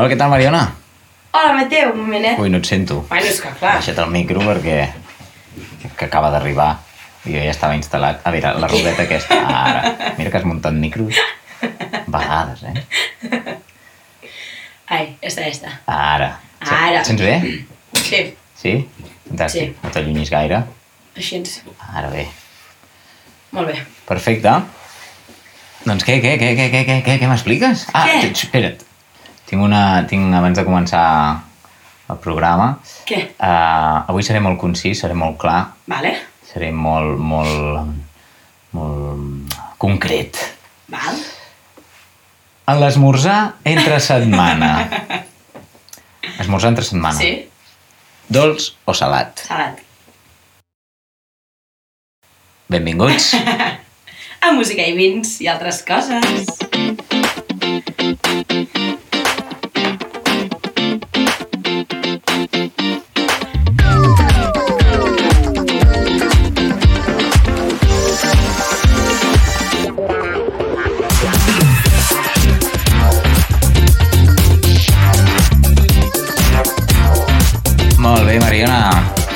Hola, què tal, Mariona? Hola, Mateu, un momenet. Ui, no et sento. Bueno, és que clar. Baixa't el micro perquè que acaba d'arribar i jo ja estava instal·lat. A veure, la rodeta aquesta, ara. Mira que has muntat micros. Vegades, eh? Ai, esta, esta. Ara. Ara. Sents bé? Sí, Sí? Fantàstic. Sí. No t'allunyis gaire. així ens... Ara bé. Molt bé. Perfecte. Doncs què, què, què, què, què, què, què, què m'expliques? Ah, Què? espera't. Tinc una... Tinc, abans de començar el programa, Què? uh, avui seré molt concís, seré molt clar, Vale? seré molt, molt, molt concret. Val. En l'esmorzar entre setmana. Esmorzar entre setmana. Sí, Dolç o salat? salat. Benvinguts. A música i vins i altres coses.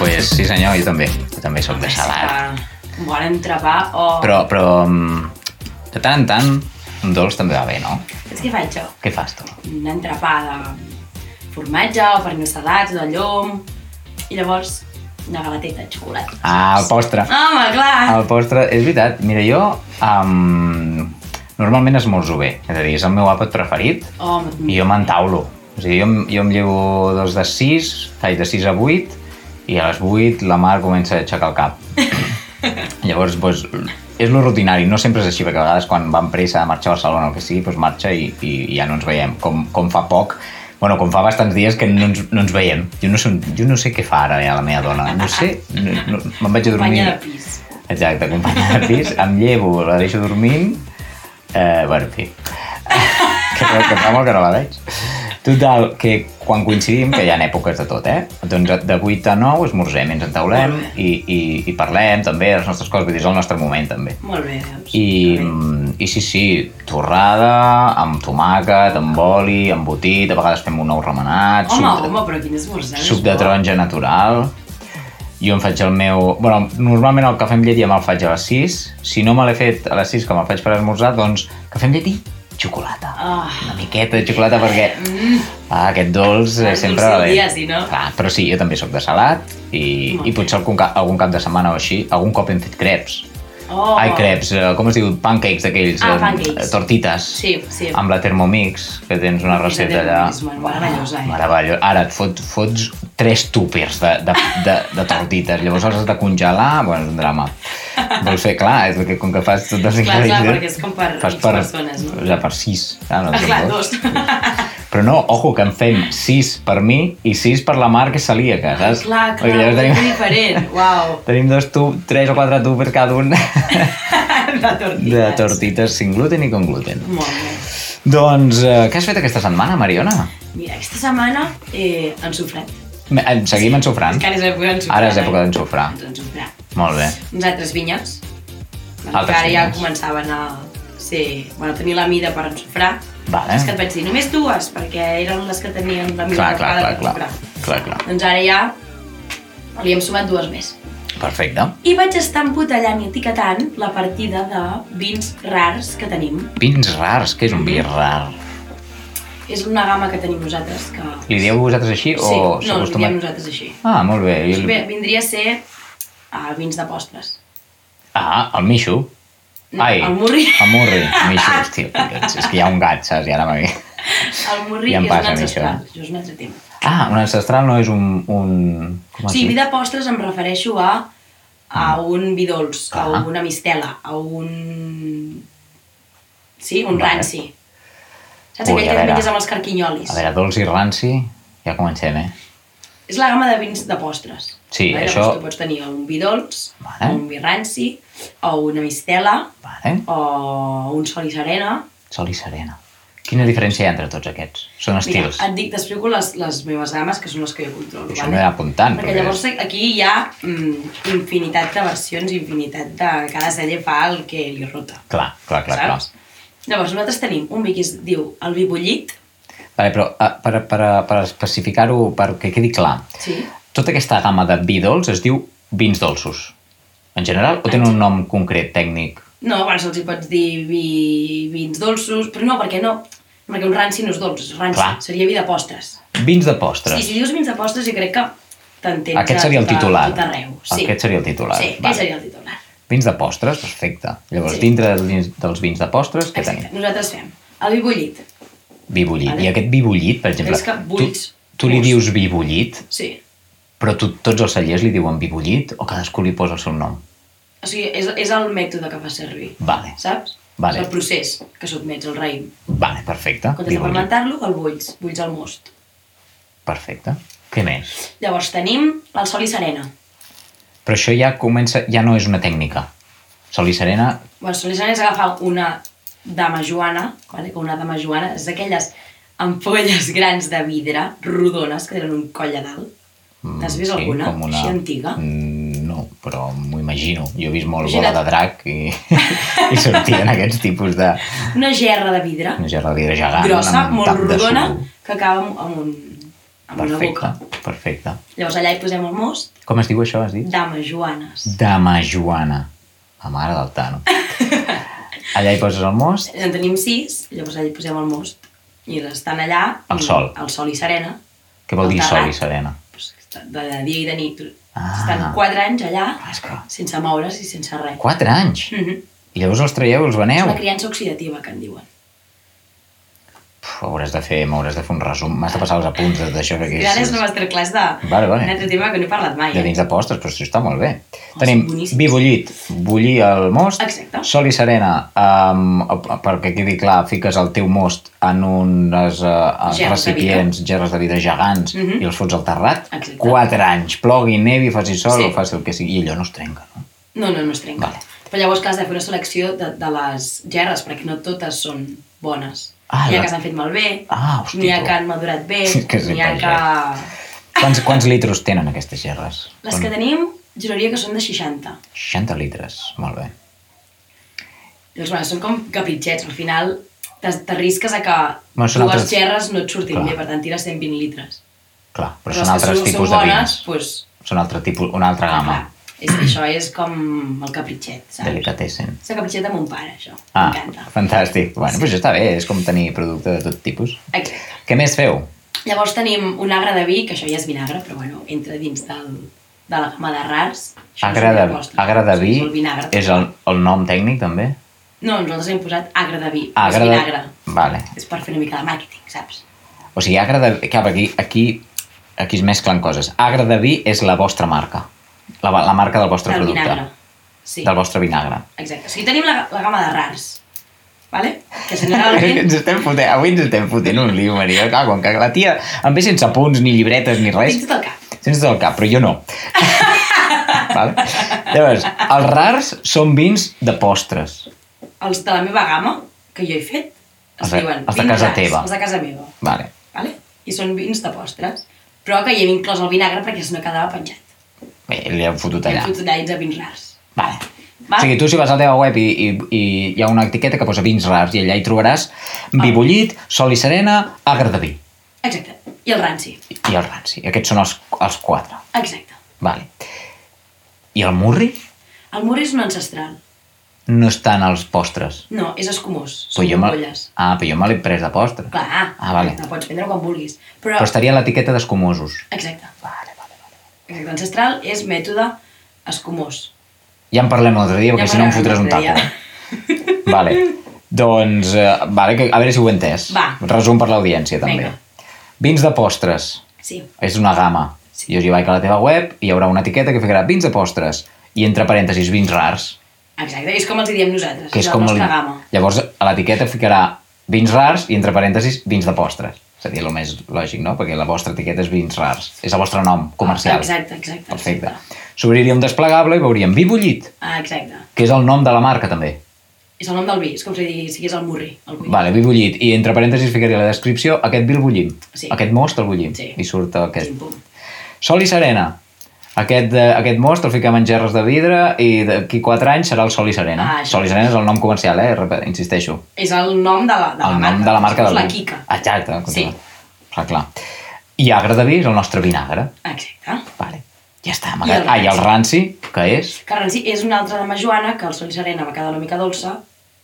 Pues sí senyor, jo també. Jo també sóc de salat. Un bon entrepà o... Però, però mm, de tant en tant, un dolç també va bé, no? És que faig jo? Què fas tu? Un entrepà de formatge o pernils salats, de llom... I llavors una galateta de xocolata. Ah, el postre. Home, clar! El postre, és veritat. Mira, jo um, normalment esmorzo bé. És a dir, és el meu àpat preferit Home, i jo m'entaulo. O sigui, jo, jo em llevo dos de 6, faig de 6 a 8 i a les 8 la Mar comença a aixecar el cap. Llavors, doncs, és lo rutinari, no sempre és així, perquè a vegades quan va amb pressa a marxar a Barcelona o el que sigui, doncs marxa i, i, i ja no ens veiem. Com, com fa poc, bueno, com fa bastants dies que no ens, no ens veiem. Jo no, sé, jo no sé què fa ara ja la meva dona. No sé, no, no, me'n vaig a dormir... companya de pis. Exacte, companya de pis, em llevo, la deixo dormint, eh, bueno, en fi, que, que fa molt que no la veig. Total, que quan coincidim, que hi ha èpoques de tot, eh? Doncs de 8 a 9 esmorzem, ens entaulem i, i, i parlem també de les nostres coses, vull dir, és el nostre moment també. Molt bé, veus? I, mm, I sí, sí, torrada, amb tomàquet, amb oli, embotit, a vegades fem un ou remenat, Home, suc, de- home, però quin esmorzar. suc de taronja natural. Jo em faig el meu... Bueno, normalment el cafè amb llet ja me'l faig a les 6. Si no me l'he fet a les 6, que me'l faig per esmorzar, doncs cafè amb llet i xocolata. Ah. Una miqueta de xocolata perquè Mm, ah, aquest dolç El sempre va bé. dia, sí, no? Clar, però sí, jo també sóc de salat i, Molt i potser algun, cap, algun cap de setmana o així, algun cop hem fet creps. Oh. Ai, creps, eh, com es diu? Pancakes d'aquells. Ah, eh, pancakes. Tortites. Sí, sí. Amb la Thermomix, que tens una recepta allà. Meravellosa, eh? Meravellós. Ara et fot, fots tres túpers de, de, de, de tortites, llavors els has de congelar, bueno, és un drama. Vols fer, clar, és que com que fas tots els Clar, clar, ingredients... perquè és com per fas X persones, no? Ja per sis. Clar, no, Ah, clar, dos. Però no, ojo, que en fem sis per mi i sis per la Mar, que és celíaca, saps? clar, clar, és tenim, diferent. Uau. tenim dos tu, tres o quatre túpers cada un De tortites. de tortites sin gluten i con gluten. Molt bé. Doncs, eh, què has fet aquesta setmana, Mariona? Mira, aquesta setmana eh, ensofrat. Me- eh, Seguim ensofrant? Encara és època d'ensofrar. Ara és època eh? d'ensofrar. Doncs. Molt bé. Uns altres vinyes. Altres que ara ja començaven a ser... Bueno, tenir la mida per ensofrar. Vale. És que et vaig dir, només dues, perquè eren les que tenien la mida Clar, clar, clar, clar. Clar, clar. Doncs ara ja li hem sumat dues més. Perfecte. I vaig estar embotellant i etiquetant la partida de vins rars que tenim. Vins rars, què és un vi rar? És una gamma que tenim nosaltres que... Li dieu vosaltres així Sí, o no, li diem nosaltres així. Ah, molt bé. I el- Bé, vindria a ser uh, vins de postres. Ah, el Mishu. Ai, el murri. El murri. Mishu, hòstia, collons, és que hi ha un gat, saps? I ara m'ha El murri Ja em és passa, un a ancestral. això. Això és un altre tema. Ah, un ancestral no és un... un... Com Sí, diu? vi de postres em refereixo a a un vi dolç, a Clar. una mistela, a un... Sí, un Vale. ranci. Saps Ui, aquell a que et menges amb els carquinyolis? A veure, dolç i ranci, ja comencem, eh? És la gamma de vins de postres. Sí, vale? això- Llavors tu pots tenir un vi dolç, Vale. un vi ranci, o una mistela, Vale. o un sol i serena. Sol i serena. Quina diferència hi ha entre tots aquests? Són Mira, estils. et dic, t'explico les, les meves gammes, que són les que jo controlo. Això m'he d'anar apuntant, Perquè perquè- llavors aquí hi ha mm, infinitat de versions, infinitat de... Cada cella fa el que li rota. Clar, clar, clar, clar. Llavors, nosaltres tenim un vi que es diu el vi bullit, Vale, però uh, per, per, per especificar-ho, perquè quedi clar, Sí. tota aquesta gamma de vi dolç es diu vins dolços. En general, o tenen un nom concret, tècnic? No, bueno, se'ls hi pots dir vi, vins dolços, però no, perquè no, perquè un ranci no és dolç, és ranci, Clar. seria vi de postres. Vins de postres. Sí, si dius vins de postres, jo crec que t'entens Aquest seria el titular. tot arreu. Sí. Aquest seria el titular. Sí, aquest seria el titular. Vins de postres, perfecte. Llavors, Sí. dintre dels vins, dels vins de postres, què Exacte. tenim? Nosaltres fem el vi bullit. Vi bullit. Vale. I aquest vi bullit, per exemple, És que bullits tu, tu li dius vi bullit, Sí. però tu, tots els cellers li diuen vi bullit o cadascú li posa el seu nom? O sigui, és, és el mètode que fa servir, Vale, saps? Vale. És el procés que sotmets al raïm. vale, perfecte. Comptes Vi de fermentar-lo, el bulls, bulls al most. Perfecte. Què més? Llavors tenim el sol i serena. Però això ja comença, ja no és una tècnica. Sol i serena, Bueno, sol i serena és agafar una dama joana, vale? que una dama joana és d'aquelles ampolles grans de vidre, rodones, que tenen un coll a dalt. mm, T'has vist alguna? com una... Així antiga? Mm, No, però m'ho imagino. Jo he vist molt Imagina't. bola de drac i, i sortien aquests tipus de... Una gerra de vidre, Una gerra de vidre gegant. grossa, molt rodona, que acaba amb, amb, un, amb una Perfecte, boca. perfecte. Llavors allà hi posem el most, Com es diu això, has dit? dames joanes. Dama Joana. La mare del Tano. Allà hi poses el most, En tenim sis, llavors allà hi posem el most. I estan allà... Al sol. Al sol i serena. què vol dir terrat. sol i serena? De, dia i de nit. Ah. Estan quatre anys allà, Ah, és que... sense moure's i sense res. Quatre anys! Mm -hmm. I llavors els traieu, els És veneu? una criança oxidativa, que en diuen. Puf, hauràs de fer, m'hauràs de fer un resum. M'has de passar els apunts d'això que I ara és una masterclass de... Vale, vale. Un altre tema que no he parlat mai. de Eh? vins de postres, però això està molt bé. Oh, Tenim vi bullit, bullir el most, Exacte. sol i serena, um, perquè quedi clar, fiques el teu most en uns uh, Gerres de recipients, gerres de vidre gegants, Mhm. i els fots al terrat. Exacte. Quatre anys, plogui, nevi, faci sol, Sí. o faci el que sigui, i allò no es trenca, no? No, no, no es trenca. Vale. Però llavors, clar, has de fer una selecció de, de les gerres, perquè no totes són bones. Ah, n'hi ha que s'han fet malbé, Ah, n'hi ha que han madurat bé, n'hi ha que... Quants, quants litros tenen aquestes gerres? Les que tenim, juraria que són de 60. 60 litres, molt bé. Llavors, bueno, són com capritxets. Al final t'arrisques a que Bueno, dues altres- gerres no et surtin Clar. bé, per tant tires 120 litres. Clar, però, les són altres tipus són de bones, vins. Doncs, Són altre tipus, una altra gamma. clar, és, això és com el capritxet, saps? Delicatessen. És el capritxet de mon pare, això. Ah, M'encanta. fantàstic. Bueno, doncs està bé, és com tenir producte de tot tipus. Exacte. Què més feu? Llavors tenim un agre de vi, que això ja és vinagre, però bueno, entra dins del, de la gamma de rars. Això Agre de, agre de Això vi És el vinagre. és el, el nom tècnic, també? No, nosaltres hem posat agre de vi, no és Agre de... vinagre. Vale. És per fer una mica de màrqueting, saps? O sigui, agre de... Clar, aquí, aquí, aquí es mesclen coses. Agre de vi és la vostra marca. La, la marca del vostre Del producte. vinagre. Sí, Del vostre vinagre. exacte. O sigui, tenim la, la gamma de rars, vale? que generalment... ens estem fotent, avui ens estem fotent un lío, Maria. Clar, com que la tia em ve sense punts, ni llibretes, ni res. Tinc tot el cap. Sense tot el cap, però jo no. vale? Llavors, els rars són vins de postres. Els de la meva gamma, que jo he fet, es Els diuen els de casa rars, teva. Els de casa meva, Vale. vale? I són vins de postres. Però que hi hem inclòs el vinagre perquè si no quedava penjat. Bé, li hem fotut allà. fotut allà dins de vins rars. Vale. Va? O sigui, tu si vas a la teva web i, i, i hi ha una etiqueta que posa vins rars i allà hi trobaràs vi bullit, sol i serena, agre de vi Exacte. I el ranci. i, i el ranci. Aquests són els, els quatre. Exacte. Vale. I el murri El mur és un ancestral. no està en els postres. No, és escumós. Però Són me... ampolles. Ah, però jo me l'he pres de postre. Clar, Ah, vale. la pots prendre quan vulguis. Però, Però estaria a l'etiqueta d'escumosos. exacte. Vale, Exacte. Ancestral és mètode escumós. Ja en parlem l'altre dia, perquè Ja si no em fotràs un taco. Vale. Doncs, eh, vale, que, a veure si ho he entès. Va. Resum per l'audiència, també. Vinga. Vins de postres. Sí. És una gamma. Sí. Jo hi vaig a la teva web i hi haurà una etiqueta que ficarà vins de postres i entre parèntesis vins rars, Exacte. És com els diem nosaltres. que és la com nostra el... gamma. Llavors a l'etiqueta ficarà vins rars i entre parèntesis vins de postres. Seria el més lògic, no? Perquè la vostra etiqueta és vins rars. És el vostre nom comercial. Exacte, exacte. Perfecte. S'obriria un desplegable i veuríem vi bullit, Ah, exacte. que és el nom de la marca també. És el nom del vi. És com si digués el murri. El vi. Vale, vi bullit. I entre parèntesis ficaria la descripció aquest vi el bullim. Sí. Aquest most el bullim. Sí. I surt aquest. Pim, pum. Sol i serena. Aquest, eh, aquest most el fiquem en gerres de vidre i d'aquí 4 anys serà el Sol i Serena. Ah. Sol i Serena és el nom comercial, eh? Insisteixo. És el nom de la, de la el marca. nom de la marca És del la. Kika. Exacte. Sí. Clar, clar. I agre de vi és el nostre vinagre. Exacte. Vale. Ja està. El ah, i el ranci, que és? Que el ranci és una altra de Majuana, que el sol i serena va quedar una mica dolça,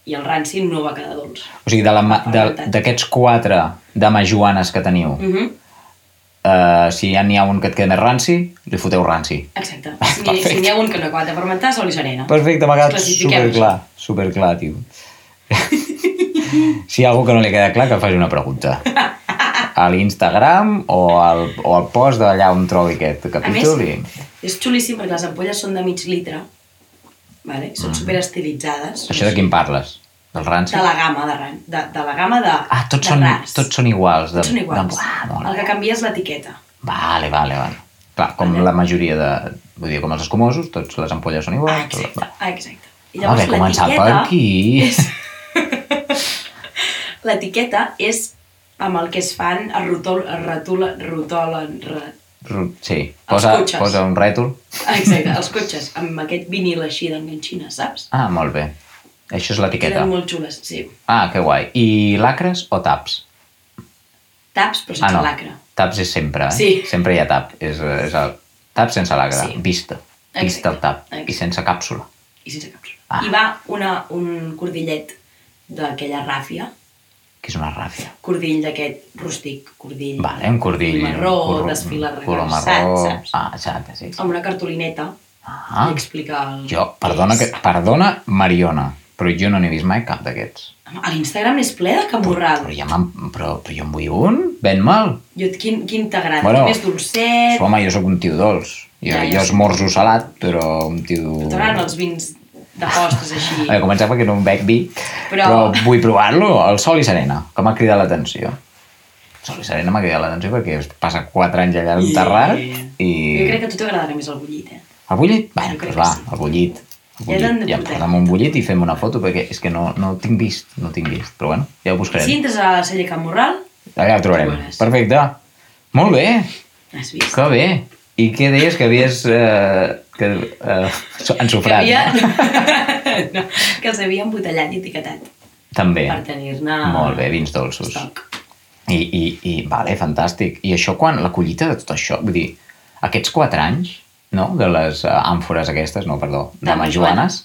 i el ranci no va quedar dolç. O sigui, de la de- d'aquests quatre de majuanes que teniu, Mm -hmm. Eh, si ja n'hi ha un que et queda més ranci, li foteu ranci. Exacte. Si n'hi ha un que no ha acabat de fermentar, sol i serena. Perfecte, m'ha quedat superclar. Superclar, tio. si hi ha algú que no li queda clar, que faci una pregunta. A l'Instagram o, al, o al post d'allà on trobi aquest A més, capítol. i... és xulíssim perquè les ampolles són de mig litre, vale? són. Mm. Això de quin parles? Del ranci? De la gamma de, ran- de, de la gamma de, Ah, tots, de són, tots són iguals. De, Tots són iguals. De... Ah, el que canvia és l'etiqueta. Vale, vale, vale. Clar, com Vale. la majoria de... Vull dir, com els escumosos, tots les ampolles són Ah, iguals. exacte, Vale. ah, exacte. I llavors bé, començar per l'etiqueta... aquí. L'etiqueta és amb el que es fan, es rotol, es rotula, rotolen, re... Sí, posa, posa un rètol. Ah, Exacte, els cotxes, amb aquest vinil així d'enganxina, saps? Ah, molt bé. Això és l'etiqueta. Queden molt xules, sí. Ah, que guai. I lacres o taps? Taps, però sense ah, no. lacre. Taps és sempre, eh? Sí. Sempre hi ha tap. És, és el... Tap sense lacre. Sí. Vista. Vista Exacte. el tap. Exacte. I sense càpsula. I sense càpsula. Ah. I va una, un cordillet d'aquella ràfia, Que és una ràfia. cordill d'aquest rústic, cordill Vale, un cordill. marró, un desfila marró. saps? Ah, exacte, sí. amb una cartolineta Ah, i explica el... jo, perdona, que, perdona, Mariona, però jo no n'he vist mai cap d'aquests. A l'Instagram és ple de camorral. Però, ja m'en- però, però jo en vull un, ben mal. Jo, quin, quin t'agrada? Bueno, Més dolcet? Home, jo sóc un tio dolç. Jo, Ja, ja jo esmorzo salat, però un tio... T'agraden els vins de postres així? A començar perquè no em bec vi, però, Però- però vull provar-lo. El Sol i Serena, que m'ha cridat l'atenció. Sol i Serena m'ha cridat l'atenció perquè passa 4 anys allà enterrat i... Jo crec que a tu t'agradarà més el bullit, eh? El bullit? Crec doncs va, sí. el bullit. Ja bullit. Ja, portar. posa'm un bullit i fem una foto perquè és que no, no tinc vist, no tinc vist. Però bueno, ja ho buscarem. Si entres a la sèrie Can Morral, Allà ho trobarem. Perfecte. Molt bé. has vist? Que bé. I què deies que havies... Eh, que, eh, Que ensofrat? havia... no? no, que els havia embotellat i etiquetat També. per tenir-ne... Molt bé, vins dolços. Estoc. I, i, i vale, fantàstic. I això quan, la collita de tot això, vull dir, aquests quatre anys, no?, de les uh, àmfores aquestes, no, perdó, de majuanes,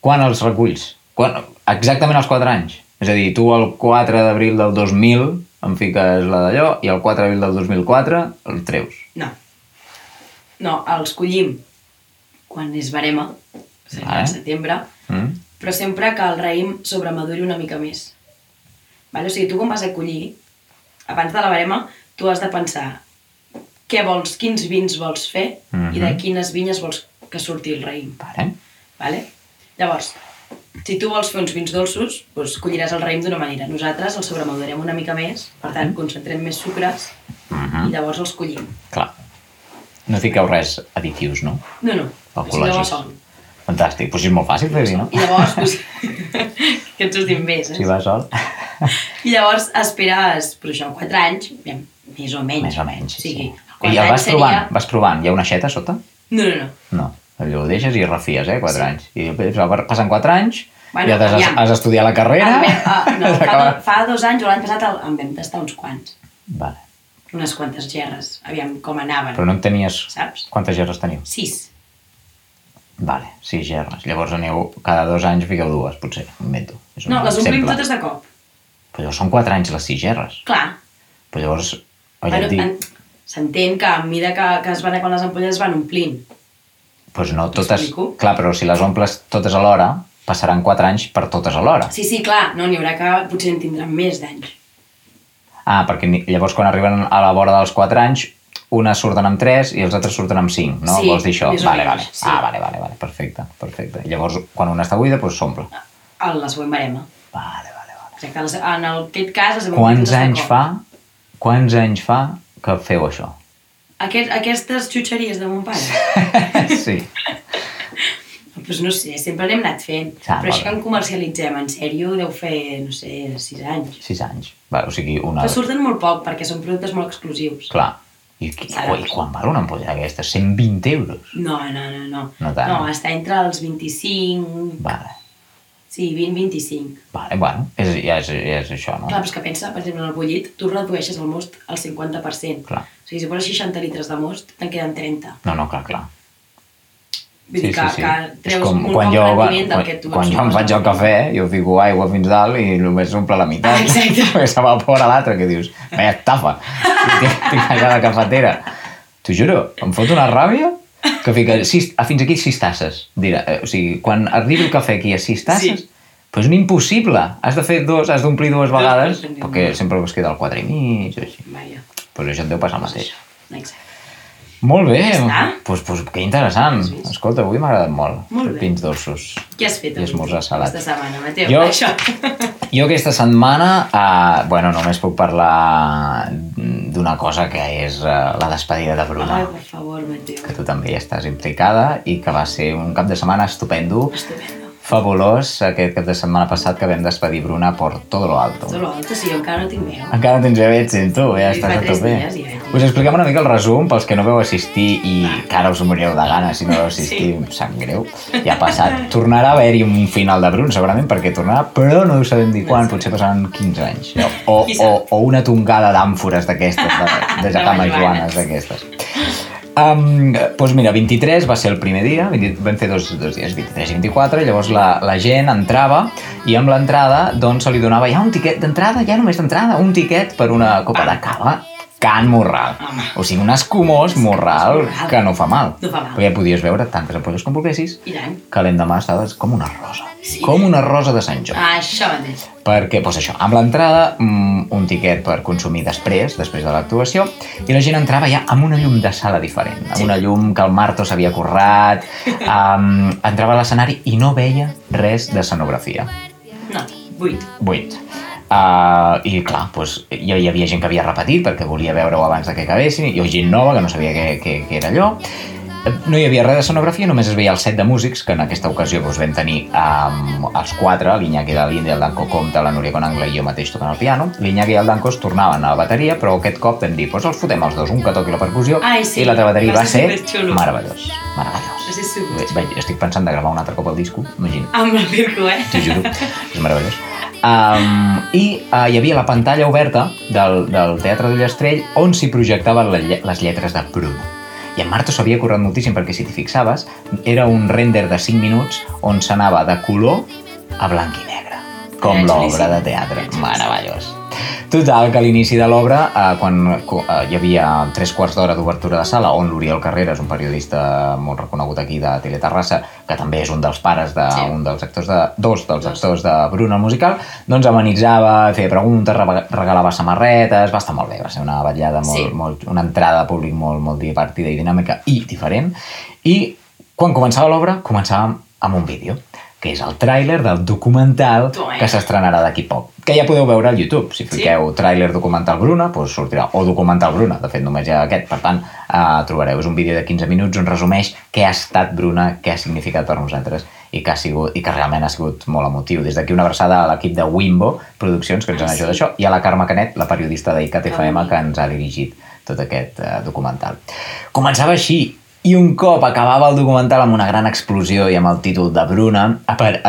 quan els reculls? Quan, exactament els quatre anys. És a dir, tu el 4 d'abril del 2000 em fiques la d'allò i el 4 d'abril del 2004 el treus. No. No, els collim quan és barema, dir, Vale. al setembre, Mm? però sempre que el raïm sobremaduri una mica més. Vale? O sigui, tu quan vas a collir, abans de la barema, tu has de pensar què vols, quins vins vols fer i de Mhm. quines vinyes vols que surti el raïm. Vale. Vale? Llavors, si tu vols fer uns vins dolços, doncs colliràs el raïm d'una manera. Nosaltres els sobremadurem una mica més, per tant, concentrem més sucres Mhm. i llavors els collim. Clar. No fiqueu res additius, no? No, no, si no Ecològics. Fantàstic. Pues és molt fàcil fer-hi, no? I llavors, doncs, que et surtin més, eh? Si va sol. I llavors esperes, però això, 4 anys, més o menys. Més o menys, O sí. I quatre el vas seria- provant, vas provant. Hi ha una xeta sota? No, no, no. No. Allò ho deixes i refies, eh? 4 Sí. anys. I després passen 4 anys, Bueno, ja has, aviam. has estudiat la carrera... Vam, ah, no, fa, do, fa dos anys o l'any passat el, en vam tastar uns quants. Vale. Unes quantes gerres, aviam com anaven, Però no en tenies... saps? Quantes gerres teniu? Sis. Vale, 6 gerres. Llavors aneu, cada dos anys fiqueu dues, potser. M'invento. És un No, les omplim exemple. totes de cop. Però llavors són 4 anys les 6 gerres. Clar, Però llavors... Oi, bueno, dic, en- s'entén que a mesura que, que es van quan les ampolles es van omplint. doncs no totes... Clar, però si les omples totes alhora, passaran 4 anys per totes alhora. Sí, sí, clar, no, n'hi haurà que potser en tindran més d'anys. Ah, perquè llavors quan arriben a la vora dels 4 anys, unes surten amb 3 i els altres surten amb 5, no? Sí, Vols dir això? Vale, vale. sí. Ah, vale, vale, vale, perfecte, perfecte. Llavors, quan una està buida, doncs s'omple. A la següent barema. Vale, vale, vale. Exacte, en aquest cas... les Quants anys fa, quants anys fa que feu això? Aquest, aquestes xutxeries de mon pare? sí. Doncs no sé, sempre n'hem anat fent. Ah, però això que en comercialitzem, en sèrio, deu fer, no sé, sis anys. 6 anys. Vale, o sigui, una... Però surten molt poc, perquè són productes molt exclusius. Clar. I, i, i quan val una ampolla d'aquesta? 120 euros. No, no, no, no. No tant. No, està entre els 25... Vale. Sí, 20-25. Vale, bueno, és, ja, és, ja és això, no? Clar, però és que pensa, per exemple, en el bullit, tu redueixes el most al 50%. Clar. O sigui, si poses 60 litres de most, te'n queden 30. No, no, clar, clar. Vull dir que, que És treus com un quan jo, rendiment del quan, que tu quan jo em faig el cafè, jo fico aigua fins dalt i només s'omple la meitat. Ah, exacte. Perquè s'evapora l'altre, que dius, vaya estafa, tinc, tinc allà la cafetera. T'ho juro, em fot una ràbia que fica sis, a fins aquí sis tasses. Dirà, eh, o sigui, quan arribi el cafè aquí a sis tasses, Sí. però és un impossible. Has de fer dos, has d'omplir dues vegades, per perquè sempre es queda al quatre i mig, o així. Vaja, Pues això et deu passar el mateix. exacte. Molt bé, pues, pues, que interessant. Escolta, avui m'ha agradat molt. Molt bé. Pins dolços. Què has fet I esmorzar salat. aquesta setmana, Mateu? Jo- Això. Jo aquesta setmana, eh, bueno, només puc parlar d'una cosa que és eh, la despedida de Bruna, Ai, per favor, Mateu. que tu també hi estàs implicada i que va ser un cap de setmana estupendo, Estupendo. fabulós, aquest cap de setmana passat que vam despedir Bruna por todo lo alto. Tot l'altre, sí, jo encara no tinc veu. Encara no tens veu, et sento, ja Sí, estàs fa a tres tope. dies ja, ja. Us expliquem una mica el resum pels que no veu assistir i que ara us morireu de gana si no veu assistir, em sap greu. Ja ha passat. Tornarà a haver-hi un final de Brun, segurament, perquè tornarà, però no ho sabem dir quan, potser passaran 15 anys. O, Qui o, sap? o una tongada d'àmfores d'aquestes, de, de Jacama. Joanes d'aquestes. Um, doncs mira, 23 va ser el primer dia, 20, vam fer dos, dos dies, 23 i 24, i llavors la, la gent entrava i amb l'entrada doncs se li donava ja un tiquet d'entrada, ja només d'entrada, un tiquet per una copa de cava Can Morral. Home. O sigui, un escumós morral Morral. que no fa mal. No fa mal. Perquè podies veure tantes ampolles com volguessis I tant. que l'endemà estaves com una rosa. Sí. Com una rosa de Sant Joan. Ah, això mateix. Perquè, doncs això, amb l'entrada, mm, un tiquet per consumir després, després de l'actuació, i la gent entrava ja amb una llum de sala diferent, amb Sí. una llum que el Marto s'havia currat, um, entrava a l'escenari i no veia res d'escenografia. No, buit. Buit. Uh, I clar, doncs, hi, hi havia gent que havia repetit perquè volia veure-ho abans de que acabessin, i gent nova que no sabia què, què, què era allò. No hi havia res d'escenografia, només es veia el set de músics, que en aquesta ocasió doncs, vam tenir um, els quatre, l'Iñaki de l'Índia, el Danco Comte, la Núria Conangla i jo mateix tocant el piano. L'Iñaki i el Danco es tornaven a la bateria, però aquest cop vam dir, doncs els fotem els dos, un que toqui la percussió, Ai, sí, i l'altra bateria va va ser superxulo. meravellós. Meravellós. Va ser superxulo. Estic pensant de gravar un altre cop el disco, imagina't. Amb el Virgo, eh? T'ho juro, és meravellós. Um, I uh, hi havia la pantalla oberta del, del Teatre d'Ullastrell on s'hi projectaven les lletres de Bruno. I en Marto s'havia currat moltíssim perquè si t'hi fixaves era un render de 5 minuts on s'anava de color a blanc i negre, com l'obra de teatre. Meravellós. Total, que a l'inici de l'obra, eh, quan eh, hi havia tres quarts d'hora d'obertura de sala, on l'Oriol Carreras, un periodista molt reconegut aquí de Teleterrassa, que també és un dels pares d'un Sí. sí. dels actors de, dos dels actors de Bruno el musical, doncs amenitzava, feia preguntes, regalava samarretes, va estar molt bé, va ser una vetllada molt, Sí. molt, una entrada de públic molt, molt divertida i dinàmica i diferent. I quan començava l'obra, començàvem amb un vídeo que és el tràiler del documental Toma. que s'estrenarà d'aquí poc, que ja podeu veure al YouTube. Si Sí? fiqueu tràiler documental Bruna, doncs sortirà, o documental Bruna, de fet només hi ha aquest, per tant, eh, trobareu. És un vídeo de 15 minuts on resumeix què ha estat Bruna, què ha significat per nosaltres i que, ha sigut, i que realment ha sigut molt emotiu. Des d'aquí una abraçada a l'equip de Wimbo Produccions, que ens han Ah, ajudat sí? això, i a la Carme Canet, la periodista d'ICAT FM, bonic. que ens ha dirigit tot aquest eh, documental. Començava així, i un cop acabava el documental amb una gran explosió i amb el títol de Bruna,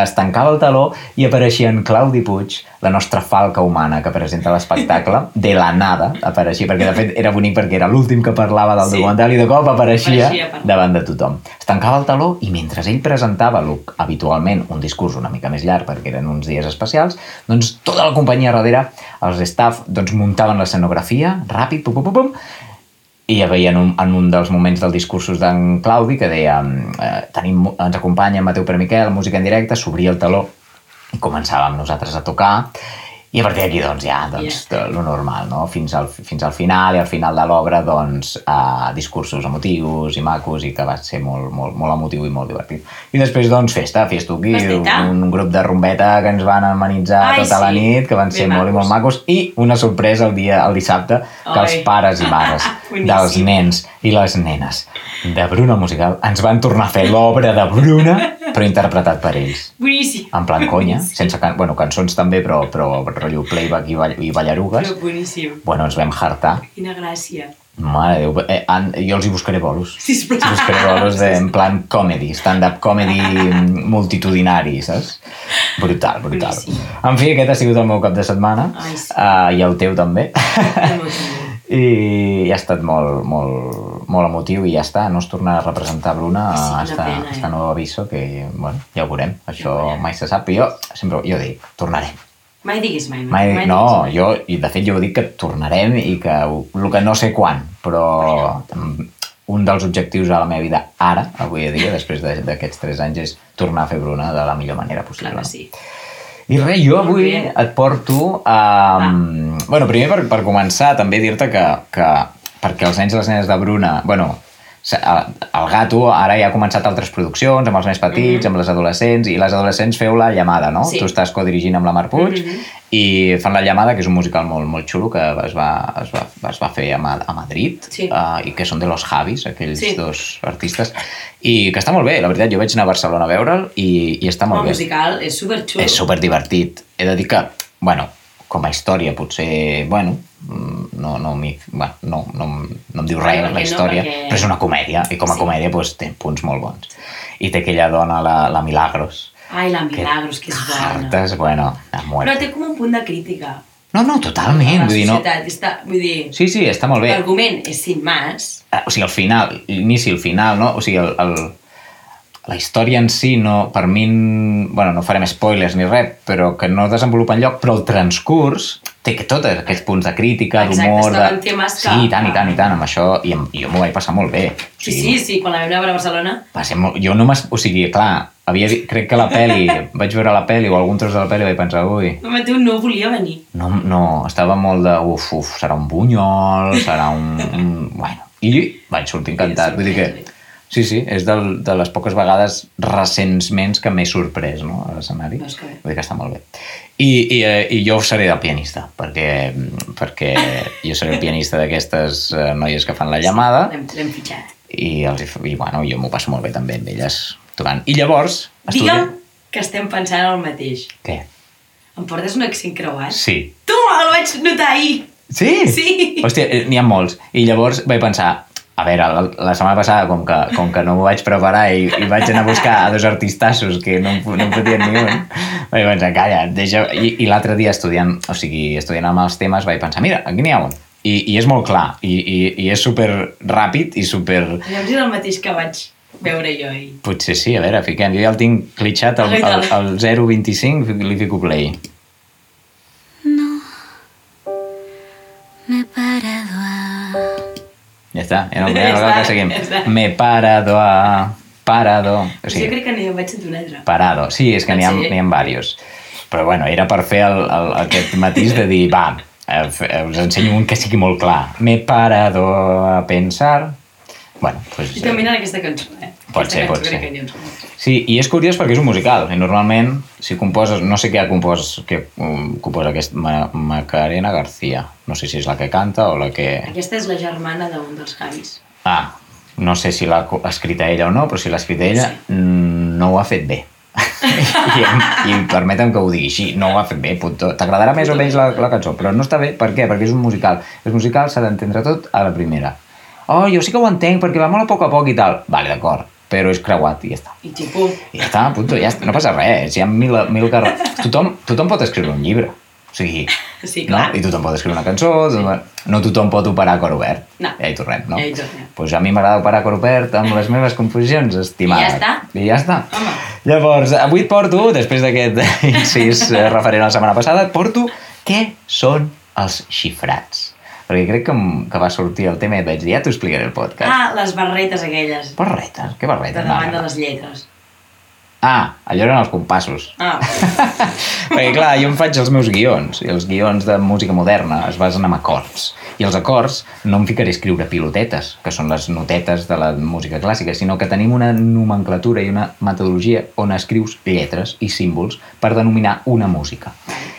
es tancava el taló i apareixia en Claudi Puig, la nostra falca humana que presenta l'espectacle, de la nada apareixia, perquè de fet era bonic perquè era l'últim que parlava del Sí. documental i de cop apareixia, Apareixia davant de tothom. Es tancava el taló i mentre ell presentava lo- habitualment un discurs una mica més llarg perquè eren uns dies especials, doncs tota la companyia darrere, els staff, doncs muntaven l'escenografia, ràpid, pum, pum, pum, pum, i ja veien un, en un dels moments del discursos d'en Claudi que deia eh, tenim, ens acompanya Mateu Per Miquel, música en directe, s'obria el taló i començàvem nosaltres a tocar i a partir d'aquí doncs ja doncs, yeah. lo normal, no? fins, al, fins al final i al final de l'obra doncs eh, discursos emotius i macos i que va ser molt, molt, molt emotiu i molt divertit i després doncs festa, festuqui Festeta. un, un grup de rumbeta que ens van amenitzar Ai, tota la sí. nit que van Ben ser molt i molt macos i una sorpresa el dia el dissabte que els pares i mares dels nens i les nenes de Bruna Musical ens van tornar a fer l'obra de Bruna però interpretat per ells. Boníssim. En plan conya, Boníssim. sense can... bueno, cançons també, però, però rotllo playback i, ball... i ballarugues. Però boníssim. Bueno, ens vam hartar. Quina gràcia. Mare Déu, eh, an... jo els hi buscaré bolos. Sisplau. Els buscaré bolos de, en plan comedy, stand-up comedy multitudinari, saps? Brutal, brutal. Boníssim. En fi, aquest ha sigut el meu cap de setmana. Ai, sí. uh, I el teu també. Emotiu. I ha estat molt, molt, molt emotiu i ja està, no es torna a representar Bruna Sí, una esta, pena, eh? esta nova aviso que, bueno, ja ho veurem, això Ja veurem. mai se sap, però jo sempre, jo dic, tornarem. Mai diguis mai. Mai, mai no, diguis mai. jo, i de fet jo dic que tornarem i que el que no sé quan, però mm, un dels objectius a la meva vida ara, avui dia, després de- d'aquests tres anys, és tornar a fer Bruna de la millor manera possible. Clar que sí. I res, jo avui et porto a... Bueno, primer per, per començar, també dir-te que, que perquè els nens i les nenes de Bruna... Bueno, el, el gato ara ja ha començat altres produccions amb els més petits, amb les adolescents, i les adolescents feu la llamada, no? Sí. Tu estàs codirigint amb la Mar Puig, Mhm. i fan la llamada, que és un musical molt, molt xulo que es va, es va, es va fer a, Ma- a Madrid, Sí. uh, i que són de los Javis, aquells Sí. dos artistes, i que està molt bé, la veritat, jo vaig anar a Barcelona a veure'l i, i està molt El bé. musical és superxulo. És super divertit. He de dir que, bueno, com a història potser, bueno, mm, no, no, m'hi- bueno, no, no, no em diu res perquè la no, història, perquè- però és una comèdia, i com a Sí. comèdia doncs, té punts molt bons. I té aquella dona, la, la Milagros, Ai, la Milagros, que és bona. hartes, bueno, a Però muerte. té com un punt de crítica. No, no, totalment, la vull dir, no... Està, vull dir, Sí, sí, està molt bé. l'argument és sin más. Eh, o sigui, al final, l'inici el final, no? O sigui, el, el, la història en si, no, per mi, bueno, no farem spoilers ni res, però que no desenvolupa enlloc, però el transcurs té que tots aquests punts de crítica, Exacte, d'humor... estaven De... temes que- Sí, i tant, i tant, i tant, amb això, i, amb, i jo m'ho vaig passar molt bé. O Sí, sí, sí, quan la vam veure a Barcelona, va ser molt... Jo no m'es... O sigui, clar, havia... vi- crec que la peli, vaig veure la peli o algun tros de la peli vaig pensar, ui, el Mateu no volia venir. no, no, estava molt de, uf, uf, serà un bunyol, serà un... un... Bueno, i vaig sortir encantat. Vull dir que, sí, sí, és del, de les poques vegades recentment que m'he sorprès, no?, a l'escenari. Veus que bé. Vull dir que està molt bé. I, i, eh, i jo seré el pianista, perquè, perquè jo seré el pianista d'aquestes eh, noies que fan la llamada L'hem l'hem fitxat. i, els, i bueno, jo m'ho passo molt bé també amb elles tocant. I llavors... Digue'm que estem pensant en el mateix. Què? Em portes un accent creuat? Sí. Toma, el vaig notar ahir! Sí? Sí. Hòstia, eh, n'hi ha molts. I llavors vaig pensar, a veure, la, la setmana passada, com que, com que no m'ho vaig preparar i, i vaig anar a buscar a dos artistassos que no, no em fotien ni un, vaig pensar, calla, deixa... I, i l'altre dia estudiant, o sigui, estudiant amb els temes, vaig pensar, mira, aquí n'hi ha un. I, I és molt clar, i, i, i és super ràpid i super... Llavors era el mateix que vaig veure jo ahir. Potser sí, a veure, fiquem. Jo ja el tinc clitxat al, al, al 0.25, li fico play. Me he parado a... Ja està, ja no, ja Ja que seguim. ja està. Me parado a... Parado. O sigui, jo crec que n'hi vaig sentir un altre. Parado. Sí, és que n'hi ha, Sí. n'hi ha diversos. Però bueno, era per fer el, el, aquest matís de dir, va, eh, fe- us ensenyo un que sigui molt clar. Me parado a pensar... Bueno, pues, I també en aquesta cançó, eh? Pot ser, pot ser. que. Sí, i és curiós perquè és un musical, i normalment, si composes, no sé què ha compós, què um, composa aquest, Ma Macarena García, no sé si és la que canta o la que... Aquesta és la germana d'un dels Javis. Ah, no sé si l'ha escrita ella o no, però si l'ha escrita ella, Sí. mm, no ho ha fet bé. I, I permetem que ho digui així, no ho ha fet bé. T'agradarà més o menys la, la cançó, però no està bé, per què? Perquè és un musical. El musical s'ha d'entendre tot a la primera. Oh, jo sí que ho entenc, perquè va molt a poc a poc i tal. Vale, d'acord, però és creuat i ja està. I tipus, I ja està, puto, ja està, no passa res, hi ha mil, mil carrer... Tothom, tothom pot escriure un llibre, o sigui, Sí, no? clar. I tothom pot escriure una cançó, tothom... no tothom pot operar a cor obert. No. Ja hi tornem, no? Ja hi tornem. Pues a mi m'agrada operar a cor obert amb les meves composicions, estimada. I ja està. I ja està. Home. Llavors, avui et porto, després d'aquest incís referent a la setmana passada, et porto què són els xifrats. Perquè crec que, que va sortir el tema i et vaig dir, ja t'ho explicaré al podcast. ah, les barretes aquelles, Barretes? Què de barretes? davant de les lletres. Ah, allò eren els compassos. Ah, Perquè clar, jo em faig els meus guions, i els guions de música moderna es basen en acords. I els acords no em ficaré a escriure pilotetes, que són les notetes de la música clàssica, sinó que tenim una nomenclatura i una metodologia on escrius lletres i símbols per denominar una música.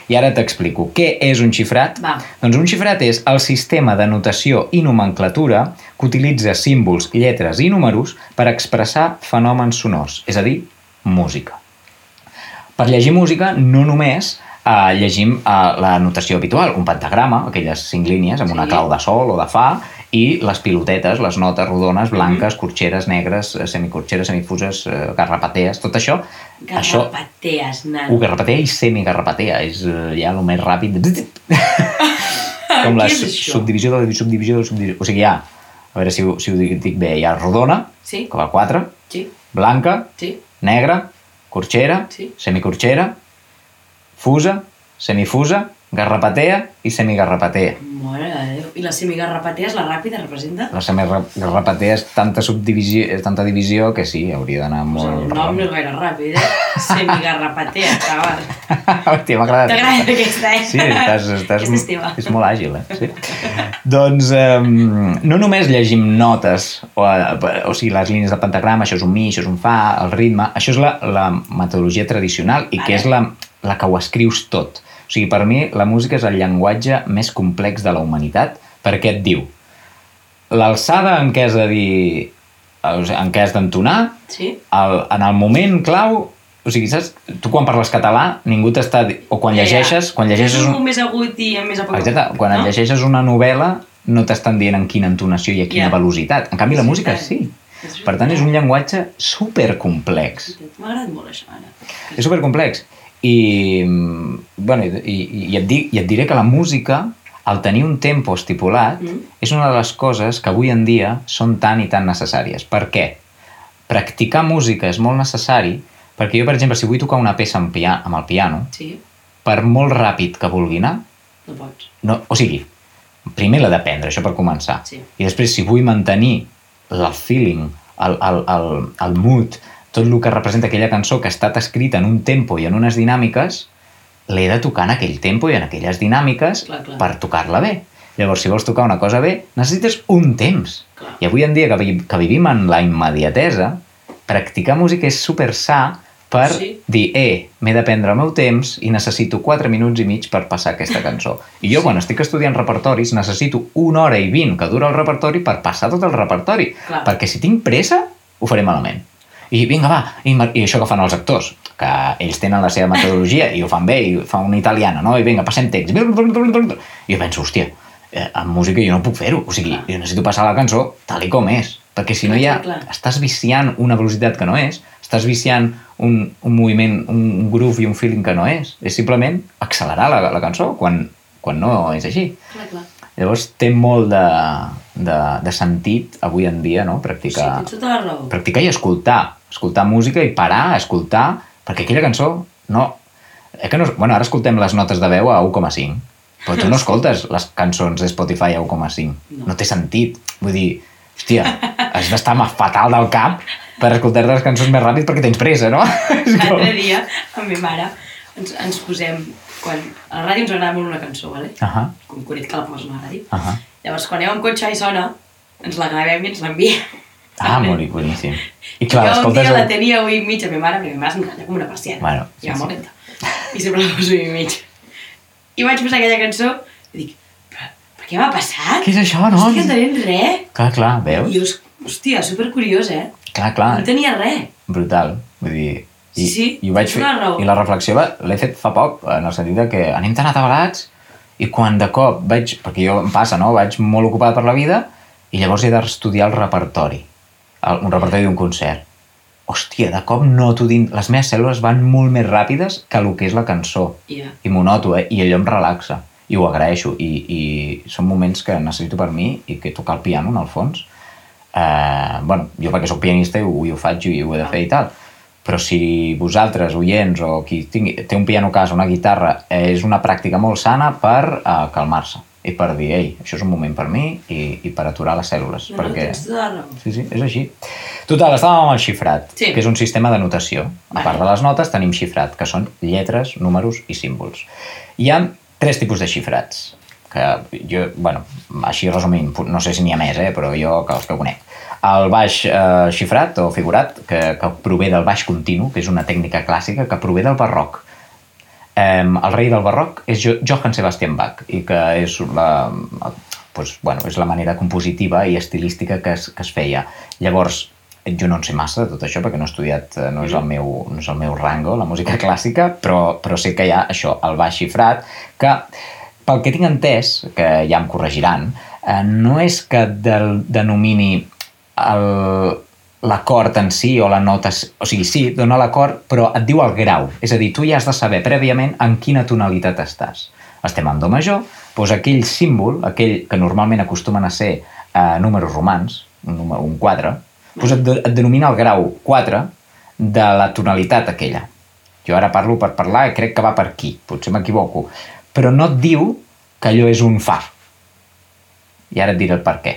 I ara t'explico. Què és un xifrat? Va. Doncs un xifrat és el sistema de notació i nomenclatura que utilitza símbols, lletres i números per expressar fenòmens sonors, és a dir, música. Per llegir música no només eh, llegim eh, la notació habitual, un pentagrama, aquelles cinc línies amb una Sí. clau de sol o de fa, i les pilotetes, les notes rodones, blanques, corxeres, negres, eh, semicorxeres, semifuses, eh, garrapatees, tot això... això Garrapatees, Uh, nano. garrapatea i semigarrapatea, és eh, ja el més ràpid. Com la subdivisió de la subdivisió de la subdivisió. O sigui, hi ha, a veure si ho, si ho dic, bé, hi ha rodona, Sí. que val 4, Sí, blanca, sí. Negra, corxera, Sí. semicorxera, fusa, semifusa, garrapatea i semigarrapatea. Mare de Déu. I la semigarrapatea és la ràpida, representa? La semigarrapatea és tanta subdivisió, és tanta divisió que sí, hauria d'anar Pues el molt... nom no és gaire ràpid, eh? Semigarrapatea, xaval. Hòstia, m'ha agradat. T'agrada aquesta, eh? Sí, estàs, estàs, Aquesta és molt àgil, eh? Sí. doncs um, no només llegim notes, o, o sigui, les línies de pentagrama, això és un mi, això és un fa, el ritme, això és la, la metodologia tradicional i que Vale. és la, la que ho escrius tot. O sigui, per mi la música és el llenguatge més complex de la humanitat perquè et diu l'alçada en què has de dir en què has d'entonar Sí? el, en el moment clau o sigui, saps? Tu quan parles català, ningú t'està... O quan Ja, ja. llegeixes, quan llegeixes un més agut i més poc Exacte, quan no? llegeixes una novel·la no t'estan dient en quina entonació i a quina Ja. velocitat. En canvi, la música sí. Per tant, és un llenguatge supercomplex. M'ha agradat molt això, ara. És supercomplex. I, bueno, i, i, i, et dic, i et diré que la música, al tenir un tempo estipulat, Mm. és una de les coses que avui en dia són tan i tan necessàries. Per què? Practicar música és molt necessari perquè jo, per exemple, si vull tocar una peça amb, pia amb el piano, Sí? per molt ràpid que vulgui anar, No pots. no, o sigui, primer l'he d'aprendre, això per començar. Sí. I després, si vull mantenir el feeling, el, el, el, el mood, tot el que representa aquella cançó que ha estat escrita en un tempo i en unes dinàmiques, l'he de tocar en aquell tempo i en aquelles dinàmiques Clar, clar. per tocar-la bé. Llavors, si vols tocar una cosa bé, necessites un temps. Clar. I avui en dia, que, vi que vivim en la immediatesa, practicar música és super sa per Sí. dir, eh, m'he de prendre el meu temps i necessito 4 minuts i mig per passar aquesta cançó. I jo, Sí. quan estic estudiant repertoris, necessito una hora i vint que dura el repertori per passar tot el repertori. Clar. Perquè si tinc pressa, ho faré malament. I vinga, va, i, i això que fan els actors, que ells tenen la seva metodologia i ho fan bé, i fa una italiana, no? I vinga, passem text. I jo penso, hòstia, eh, amb música jo no puc fer-ho. O sigui, Clar. jo necessito passar la cançó tal i com és. Perquè si no hi ha... clar. Estàs viciant una velocitat que no és, estàs viciant un, un moviment, un, groove i un feeling que no és. És simplement accelerar la, la cançó quan, quan no és així. Clar, clar. Llavors té molt de, de, de sentit avui en dia, no?, Sí, practicar, tens tota practicar i escoltar. Escoltar música i parar, escoltar, perquè aquella cançó no... Eh que no bueno, ara escoltem les notes de veu a 1,5, però tu no escoltes les cançons de Spotify a 1,5. No. No té sentit. Vull dir, hòstia, has d'estar fatal del cap per escoltar les cançons més ràpid perquè tens pressa, no? Com- L'altre dia, amb ma mare, ens, ens posem... Quan, a la ràdio ens agrada molt una cançó, vale? Ahà, Com curit que la posen a la ràdio. ahà. Llavors, quan anem amb cotxe i sona, ens la gravem i ens l'enviem. Ah, molt boníssim. I clar, jo un dia el- la tenia a 8 i mig a ma mare, perquè ma mare s'encalla com una persiana. Bueno, I sí, va sí. molt lenta. I sempre la poso a 8 i mig. I vaig posar aquella cançó i dic, però, però què m'ha passat? Què és això, no? Hòstia, no entenent res. Clar, clar, veus? I jo, hòstia, supercuriós, eh? Clar, clar. No tenia res. brutal. Vull dir, i, Sí, sí, i ho vaig fer, i la reflexió va- l'he fet fa poc, en el sentit de que anem tan atabalats i quan de cop vaig, perquè jo em passa, no? Vaig molt ocupat per la vida i llavors he d'estudiar el repertori, el, un repertori d'un concert. Hòstia, de cop noto dins... Les meves cèl·lules van molt més ràpides que el que és la cançó. Ja. I m'ho noto, eh? I allò em relaxa. I ho agraeixo. I, i són moments que necessito per mi i que tocar el piano, en el fons, eh, bueno, jo perquè sóc pianista i ho, i ho faig i ho he de fer i tal, però si vosaltres, oients, o qui tingui, té un piano a casa, una guitarra, eh, és una pràctica molt sana per eh, calmar-se i per dir, ei, això és un moment per mi i, i per aturar les cèl·lules. No, perquè... no, tota. Sí, sí, és així. Total, estàvem amb el xifrat, Sí. que és un sistema de notació. A part de les notes tenim xifrat, que són lletres, números i símbols. Hi ha tres tipus de xifrats, que jo, bueno, així resumint, no sé si n'hi ha més, eh, però jo que els que conec. El baix eh, xifrat o figurat, que, que prové del baix continu, que és una tècnica clàssica que prové del barroc. Eh, el rei del barroc és Jo- Johann Sebastian Bach i que és la, doncs, bueno, és la manera compositiva i estilística que es, que es feia. Llavors, jo no en sé massa de tot això perquè no he estudiat, eh, no és el meu, no és el meu rango, la música clàssica, però, però sé que hi ha això, el baix xifrat, que pel que tinc entès, que ja em corregiran, eh, no és que del, denomini el- l'acord en si o la nota, o sigui, sí, dona l'acord, però et diu el grau. És a dir, tu ja has de saber prèviament en quina tonalitat estàs. Estem en do major, doncs aquell símbol, aquell que normalment acostumen a ser eh, números romans, un, número, un quadre, doncs et, de- et denomina el grau 4 de la tonalitat aquella. Jo ara parlo per parlar i crec que va per aquí, potser m'equivoco, però no et diu que allò és un fa. I ara et diré el per què.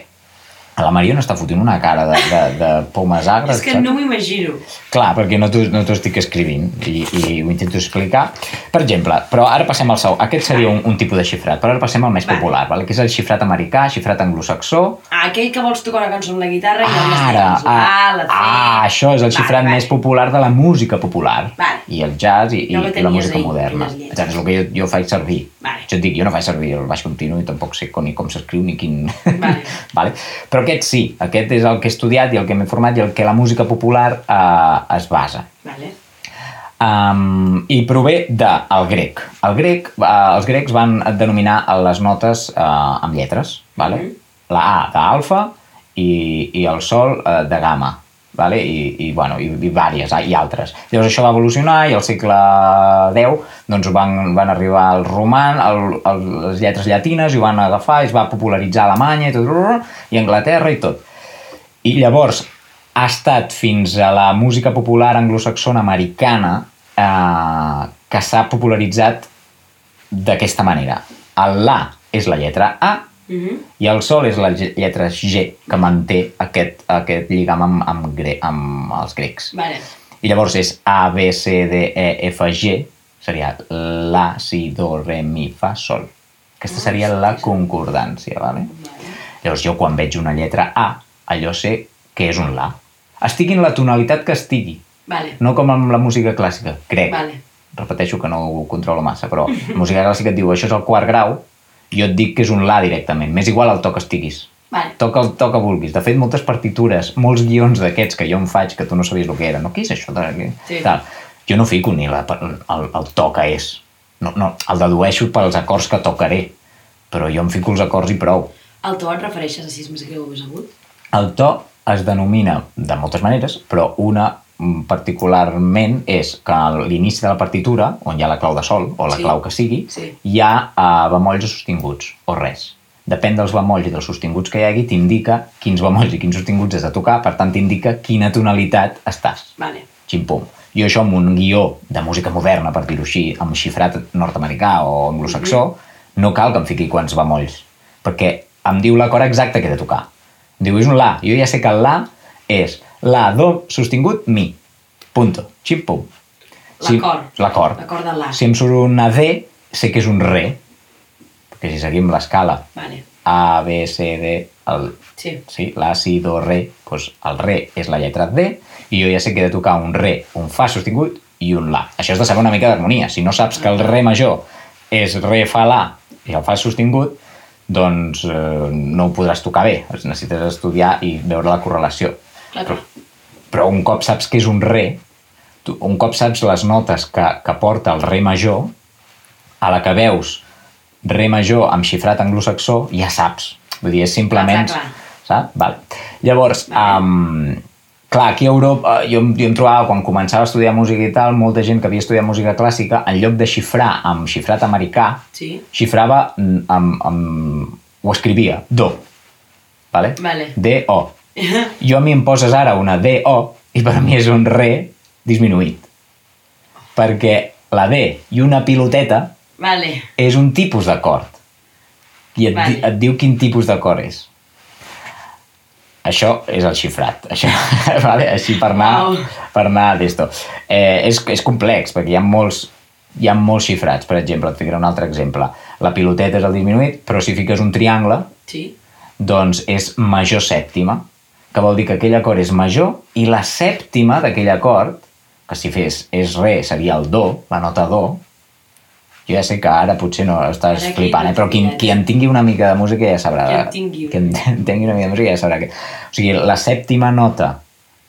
A la Mariona està fotent una cara de, de, de pomes agres. És que no m'ho imagino. Clar, perquè no t'ho no estic escrivint i, i ho intento explicar. Per exemple, però ara passem al sau. Aquest seria un, un tipus de xifrat, però ara passem al més Vale. popular, vale? que és el xifrat americà, xifrat anglosaxó. Ah, aquell que vols tocar una cançó amb la guitarra i no Ara, la ah, la C. ah, això és el xifrat Vale, més vale. popular de la música popular. Vale. I el jazz i, i, No i la música ahí, moderna. Exacte, és el que jo, jo faig servir. Vale. Jo et dic, jo no faig servir el baix continu i tampoc sé com, ni com s'escriu ni quin... Vale. vale. Però aquest sí, aquest és el que he estudiat i el que m'he format i el que la música popular eh, es basa. Vale. Um, I prové del grec. El grec uh, els grecs van denominar les notes uh, amb lletres. Vale? Mhm. La A d'alfa i, i el sol uh, de gamma. Vale? I, i, bueno, i, i vàries, i altres. Llavors això va evolucionar i al segle X doncs, van, van arribar el roman, el, el, les lletres llatines i ho van agafar i es va popularitzar a Alemanya i, tot, i Anglaterra i tot. I llavors ha estat fins a la música popular anglosaxona americana eh, que s'ha popularitzat d'aquesta manera. El La és la lletra A Mhm. i el Sol és la lletra G que manté aquest, aquest lligam amb, amb, gre, amb els grecs. Vale. I llavors és A, B, C, D, E, F, G, seria La, Si, Do, Re, Mi, Fa, Sol. Aquesta seria la concordància, ¿vale? Llavors jo quan veig una lletra A, allò sé que és un La. Estigui en la tonalitat que estigui, Vale. no com amb la música clàssica, crec. Vale. Repeteixo que no ho controlo massa, però música clàssica et diu això és el quart grau, jo et dic que és un La directament, m'és igual el to que estiguis. Vale. Toca el to que vulguis. De fet, moltes partitures, molts guions d'aquests que jo em faig, que tu no sabies el que era, no? Què és això? De... què?" Sí. Tal. Jo no fico ni la, el, el to que és. No, no, el dedueixo pels acords que tocaré, però jo em fico els acords i prou. El to et refereixes a si és més greu o més agut? El to es denomina de moltes maneres, però una particularment és que a l'inici de la partitura, on hi ha la clau de sol, o la Sí. clau que sigui, Sí. hi ha uh, bemolls o sostinguts, o res. Depèn dels bemolls i dels sostinguts que hi hagi, t'indica quins bemolls i quins sostinguts has de tocar, per tant t'indica quina tonalitat estàs. Vale. Xim-pum. Jo això amb un guió de música moderna, per dir-ho així, amb xifrat nord-americà o anglosaxó, no cal que em fiqui quants bemolls, perquè em diu l'acord exacte que he de tocar. Em diu, és un La. Jo ja sé que el La és La, Do, sostingut, Mi. Punto. Xim-pum. L'acord. L'acord. L'acord de La. Si em surt una D, sé que és un Re, perquè si seguim l'escala Vale. A, B, C, D, el, Sí. sí, la, si, do, re, doncs el re és la lletra D i jo ja sé que he de tocar un re, un fa sostingut i un la. Això és de saber una mica d'harmonia. Si no saps que el re major és re, fa, la i el fa sostingut, doncs eh, no ho podràs tocar bé. Necessites estudiar i veure la correlació. Però, però un cop saps que és un re, tu, un cop saps les notes que, que porta el re major, a la que veus re major amb xifrat anglosaxó, ja saps. Vull dir, és simplement... Clar, clar, Saps? Vale. Llavors, Vale. um, clar, aquí a Europa, eh, jo, jo em trobava, quan començava a estudiar música i tal, molta gent que havia estudiat música clàssica, en lloc de xifrar amb xifrat americà, Sí. xifrava mm, amb, amb... ho escrivia, do. Vale? Vale. D-O. Jo a mi em poses ara una D-O i per mi és un re disminuït. Perquè la D i una piloteta Vale. és un tipus d'acord. I et, Vale. di, et diu quin tipus d'acord és. Això és el xifrat. Això, vale? Així per anar, Wow. per anar d'esto. Eh, és, és complex, perquè hi ha molts, hi ha molts xifrats. Per exemple, et ficaré un altre exemple. La piloteta és el disminuït, però si fiques un triangle, Sí. doncs és major sèptima, que vol dir que aquell acord és major i la sèptima d'aquell acord, que si fes és re, seria el do, la nota do, jo ja sé que ara potser no estàs Ara flipant, eh? però qui, qui en tingui una mica de música ja sabrà. Qui en tingui una qui en tingui una mica de música ja sabrà que... O sigui, la sèptima nota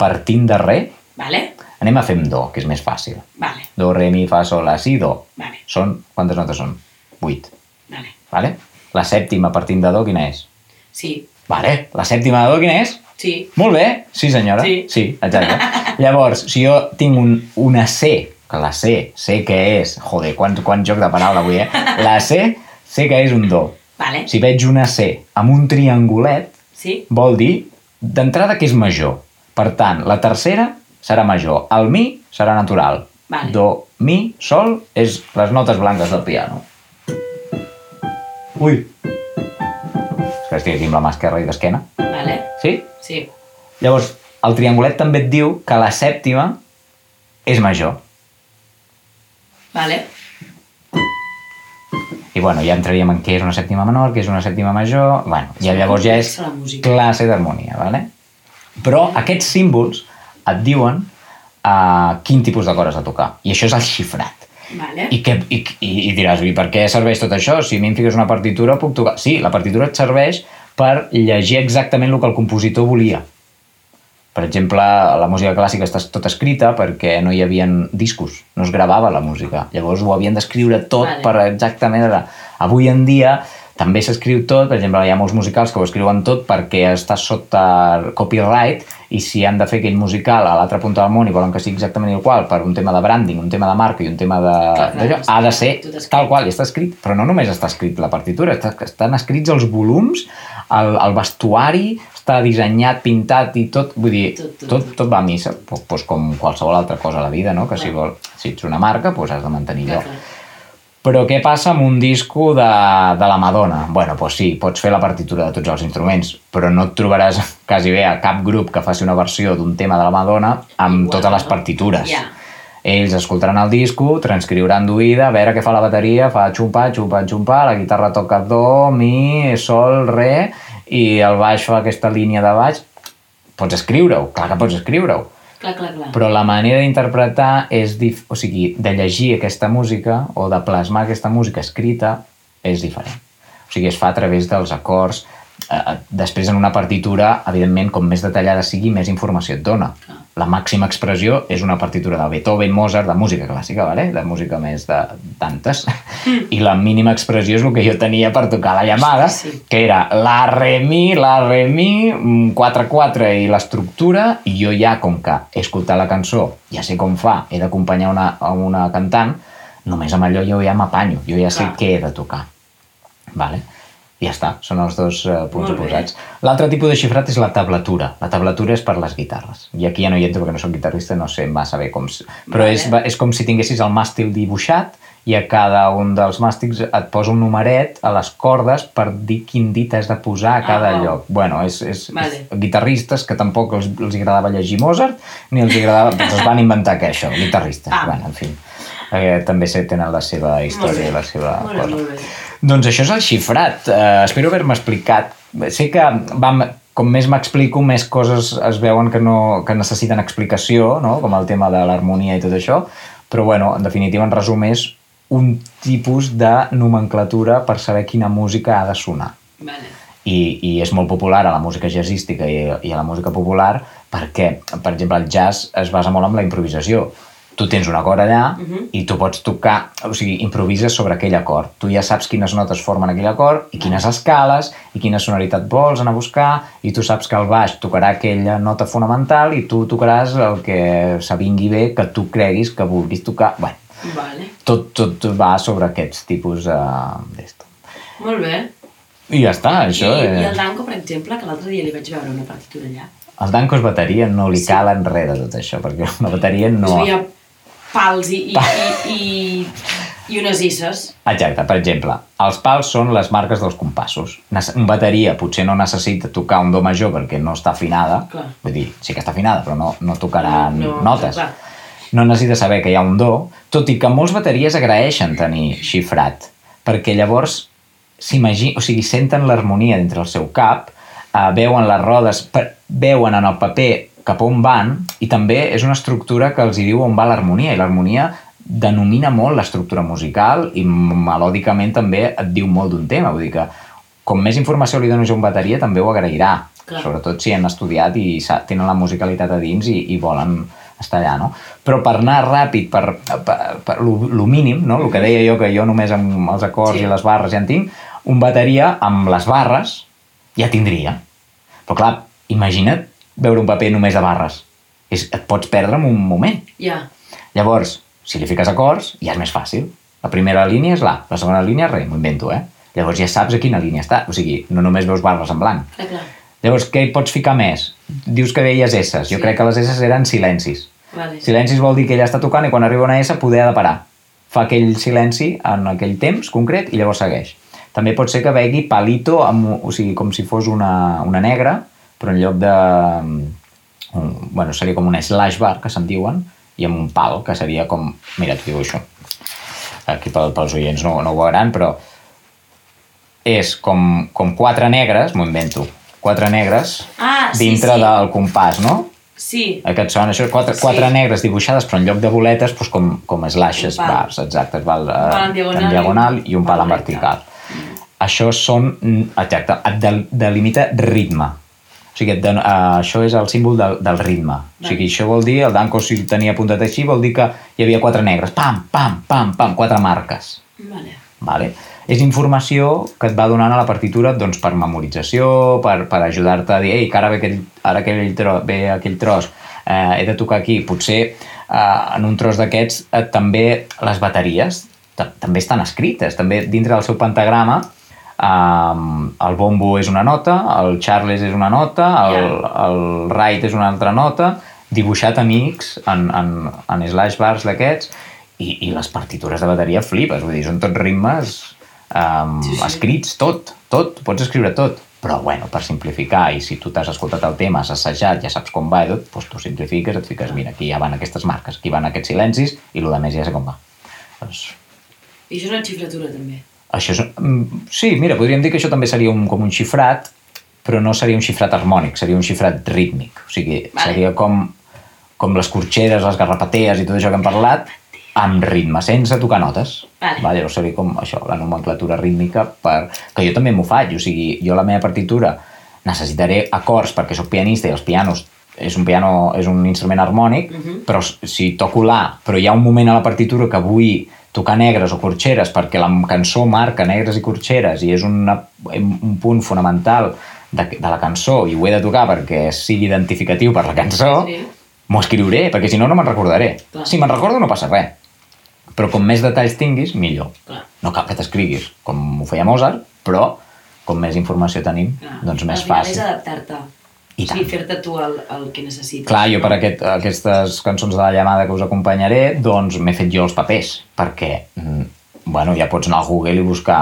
partint de re, Vale? anem a fer amb do, que és més fàcil. Vale, Do, re, mi, fa, sol, la, si, do. vale, Són, quantes notes són? 8. vale. Vale? La sèptima partint de do, quina és? Sí, Vale, la sèptima de do, quina és? Sí, Molt bé, sí senyora. Sí. sí exacte. Llavors, si jo tinc un, una C, que la C, sé que és... Joder, quant, quant joc de paraula avui, eh? La C, sé que és un do. vale. Si veig una C amb un triangulet, Sí, vol dir d'entrada que és major. Per tant, la tercera serà major. El mi serà natural. Vale. Do, mi, sol, és les notes blanques del piano. Ui! És que estic aquí amb la mà esquerra i d'esquena. vale, Sí? sí. Llavors, el triangulet també et diu que la sèptima és major. Vale, I bueno, ja entraríem en què és una sèptima menor, què és una sèptima major... Bueno, ja llavors ja és classe d'harmonia, ¿vale? Però aquests símbols et diuen uh, quin tipus d'acord has de tocar. I això és el xifrat. vale. I, que, i, i, I diràs, i per què serveix tot això? Si a mi em fiques una partitura, puc tocar... Sí, la partitura et serveix per llegir exactament el que el compositor volia. Per exemple, la música clàssica està tot escrita perquè no hi havia discos, no es gravava la música. Llavors ho havien d'escriure tot Vale. per exactament... Avui en dia també s'escriu tot, per exemple, hi ha molts musicals que ho escriuen tot perquè està sota copyright i si han de fer aquell musical a l'altra punta del món i volen que sigui exactament igual per un tema de branding, un tema de marca i un tema de... Clar, clar, ha de ser tal qual, i està escrit, però no només està escrit la partitura, està, estan escrits els volums, el, el vestuari, està dissenyat, pintat i tot, vull dir, Tot, tot, tot, tot, va a missa, pues, pues com qualsevol altra cosa a la vida, no? Que si, Clar. vol, si ets una marca, pues has de mantenir Clar, allò. clar. Però què passa amb un disco de, de la Madonna? Bueno, doncs sí, pots fer la partitura de tots els instruments, però no et trobaràs quasi bé a cap grup que faci una versió d'un tema de la Madonna amb Igual, totes les partitures. Ja. Ells escoltaran el disco, transcriuran d'oïda, a veure què fa la bateria, fa xumpa, xumpa, xumpa, la guitarra toca do, mi, sol, re, i el baix fa aquesta línia de baix. Pots escriure-ho, clar que pots escriure-ho Clar, clar, però la manera d'interpretar és dif... o sigui, de llegir aquesta música o de plasmar aquesta música escrita és diferent. O sigui, es fa a través dels acords. Eh, després, en una partitura, evidentment, com més detallada sigui, més informació et dona. Clar. La màxima expressió és una partitura de Beethoven, Mozart, de música clàssica, vale? de música més de tantes. I la mínima expressió és el que jo tenia per tocar la llamada, Sí. que era la, re, mi, la, re, mi, 4-4 i l'estructura, i jo ja, com que he escoltat la cançó, ja sé com fa, he d'acompanyar una, una cantant, només amb allò jo ja m'apanyo, jo ja sé Clar. què he de tocar. Vale? I ja està, són els dos eh, punts bé. oposats. L'altre tipus de xifrat és la tablatura. La tablatura és per les guitarres. I aquí ja no hi entro perquè no soc guitarrista, no sé massa bé com... Però Vale. és, és com si tinguessis el màstil dibuixat i a cada un dels màstics et posa un numeret a les cordes per dir quin dit has de posar a cada Ah. lloc. Bueno, és, és, Vale. és guitarristes que tampoc els, els agradava llegir Mozart ni els agradava... Doncs es van inventar que això, guitarristes. Ah. Bueno, en fi, eh, també se tenen la seva història bé. i la seva Molt bé, cosa. molt bé. Doncs això és el xifrat. Uh, espero haver-me explicat. Sé que vam, com més m'explico, més coses es veuen que, no, que necessiten explicació, no? com el tema de l'harmonia i tot això, però bueno, en definitiva, en resum, és un tipus de nomenclatura per saber quina música ha de sonar. Vale. I, i és molt popular a la música jazzística i, i a la música popular perquè, per exemple, el jazz es basa molt en la improvisació. Tu tens un acord allà Mhm. i tu pots tocar, o sigui, improvises sobre aquell acord. Tu ja saps quines notes formen aquell acord i quines escales i quina sonoritat vols anar a buscar i tu saps que el baix tocarà aquella nota fonamental i tu tocaràs el que s'avingui bé que tu creguis que vulguis tocar. Bueno, Vale. tot, tot va sobre aquests tipus uh, d'esto. Molt bé. I ja està, això. I, eh. I el Danko, per exemple, que l'altre dia li vaig veure una partitura allà. Al Danko és bateria, no li Sí. cal enrere tot això, perquè una bateria no... Es veia pals i, i, i, i, i unes isses. Exacte, per exemple, els pals són les marques dels compassos. Un bateria potser no necessita tocar un do major perquè no està afinada, Clar. vull dir, sí que està afinada, però no, no tocarà No, no, notes. clar. No necessita saber que hi ha un do, tot i que molts bateries agraeixen tenir xifrat, perquè llavors o sigui, senten l'harmonia dintre el seu cap, eh, veuen les rodes, per, veuen en el paper cap on van, i també és una estructura que els hi diu on va l'harmonia, i l'harmonia denomina molt l'estructura musical i melòdicament també et diu molt d'un tema, vull dir que com més informació li dones a un bateria també ho agrairà, Clar. Sobretot si han estudiat i tenen la musicalitat a dins i, i volen estar allà, no? Però per anar ràpid, per, per, per lo, lo mínim, no? El que deia jo, que jo només amb els acords sí. i les barres ja en tinc, un bateria amb les barres ja tindria. Però clar, imagina't veure un paper només de barres. És, et pots perdre en un moment. Ja. Llavors, si li fiques acords, ja és més fàcil. La primera línia és la, la segona línia res, m'ho invento, eh? Llavors ja saps a quina línia està. O sigui, no només veus barres en blanc. Clar, clar. Llavors, què hi pots ficar més? Dius que veies S. Jo Sí. crec que les S eren silencis. Vale. Silencis vol dir que ella està tocant i quan arriba una S poder ha de parar. Fa aquell silenci en aquell temps concret i llavors segueix. També pot ser que vegi palito, amb, o sigui, com si fos una, una negra, però en lloc de... Un, bueno, seria com un slash bar, que se'n diuen, i amb un pal, que seria com... Mira, t'ho diu això. Aquí pel, pels oients no, no ho veuran, però és com, com quatre negres, m'ho invento, quatre negres Ah, sí, dintre sí. del compàs, no? Sí. Aquest son, això, quatre, Sí. quatre negres dibuixades, però en lloc de boletes, doncs com, com slashes, bars, exacte, es val, eh, pal en diagonal en diagonal i un pal en vertical. Això són, mm, exacte, et del, delimita ritme. O sigui, et don, uh, això és el símbol del, del ritme. O sigui, això vol dir, el Danko si tenia apuntat així, vol dir que hi havia quatre negres. Pam, pam, pam, pam, quatre marques. Vale. Vale? És informació que et va donant a la partitura doncs, per memorització, per, per ajudar-te a dir ei, que ara ve aquell, ara aquell, tro, ve aquell tros, eh, he de tocar aquí. Potser eh, en un tros d'aquests eh, també les bateries ta- també estan escrites, també dintre del seu pentagrama Um, el bombo és una nota, el Charles és una nota, el, el right és una altra nota, dibuixat en X, en, en, en slash bars d'aquests, i, i les partitures de bateria flipes, vull dir, són tots ritmes um, Sí, sí, escrits, tot, tot, pots escriure tot. Però, bueno, per simplificar, i si tu t'has escoltat el tema, has assajat, ja saps com va i tot, doncs tu simplifiques, et fiques, mira, aquí ja van aquestes marques, aquí van aquests silencis, i el més ja sé com va. Doncs, I això és una xifratura, també. Això és, mm, sí, mira, podríem dir que això també seria un, com un xifrat, però no seria un xifrat harmònic, seria un xifrat rítmic. O sigui, Vale. seria com, com les corxeres, les garrapatees i tot això que hem parlat, amb ritme, sense tocar notes. Vale. Vale, llavors seria com això, la nomenclatura rítmica, per... que jo també m'ho faig, o sigui, jo la meva partitura necessitaré acords perquè sóc pianista i els pianos és un piano, és un instrument harmònic, Mhm. però si toco la, però hi ha un moment a la partitura que vull tocar negres o corxeres perquè la cançó marca negres i corxeres i és una, un punt fonamental de, de la cançó i ho he de tocar perquè sigui identificatiu per la cançó, Sí. m'ho escriuré, perquè si no, no me'n recordaré. Clar. Si me'n recordo no passa res. Però com més detalls tinguis, millor. Clar. No cal que t'escriguis, com ho feia Mozart, però com més informació tenim, Clar. doncs més Al final fàcil. és adaptar-te. I o sigui, tant. fer-te tu el, el que necessites. Clar, jo per aquest, aquestes cançons de la llamada que us acompanyaré, doncs m'he fet jo els papers, perquè, mm, bueno, ja pots anar al Google i buscar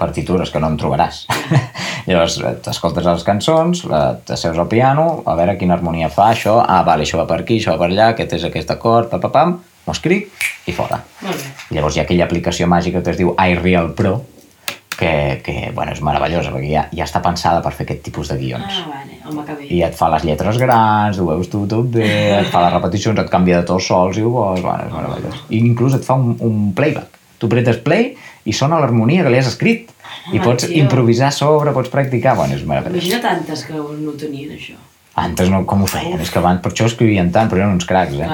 partitures, que no en trobaràs. Llavors, eh, t'escoltes les cançons, la- t'asseus al piano, a veure quina harmonia fa això, ah, vale, això va per aquí, això va per allà, aquest és aquest acord, pa, pa, pam, m'ho escric i fora. Molt bé. Llavors hi ha aquella aplicació màgica que es diu iReal Pro, que, que bueno, és meravellosa, perquè ja, ja està pensada per fer aquest tipus de guions Ah, vale. Home, que bé. i et fa les lletres grans, ho veus tu tot bé, et fa les repeticions, et canvia de tots sols i ho vols, bueno, és meravellós. I inclús et fa un, un playback. Tu pretes play i sona l'harmonia que li has escrit. I Home, pots tio. improvisar sobre, pots practicar, bueno, és meravellós. Imagina tantes que no tenien, això. Antes no, com ho feien? És que abans, per això escrivien tant, però eren uns cracs, eh?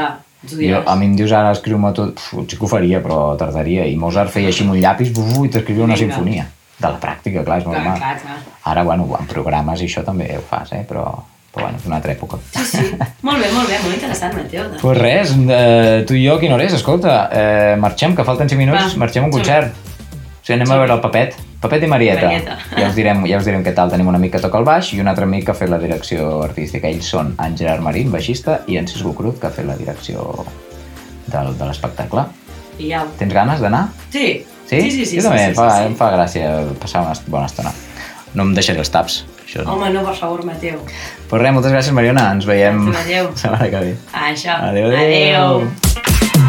Ho jo, a mi em dius ara escriu-me tot, Uf, sí que ho faria, però tardaria. I Mozart feia així amb un llapis buf, i t'escrivia una Vinga. sinfonia. De la pràctica, clar, és Clar, normal. clar, clar. Ara, bueno, en programes i això també ho fas, eh? Però, però bueno, és una altra època. Sí, sí. molt bé, molt bé, molt interessant, Mateo. Doncs. Pues res, eh, tu i jo, quina hora és? Escolta, eh, marxem, que falten 5 minuts, Va, marxem a un concert. O sigui, anem a veure el Papet. Papet i Marieta. Marieta. Ja us, direm, ja us direm què tal. Tenim un amic que toca el baix i un altre amic que ha fet la direcció artística. Ells són en Gerard Marín, baixista, i en Cisco Cruz, que ha fet la direcció del, de l'espectacle. I ja... Tens ganes d'anar? Sí. Sí? Sí, sí, sí. jo sí, també, sí, em, fa, sí, sí. em fa gràcia passar una bona estona. No em deixaré els taps. Això no. Home, no, per favor, Mateo. Pues res, moltes gràcies, Mariona. Ens veiem la setmana que ve. Això. Adéu, adéu. adéu.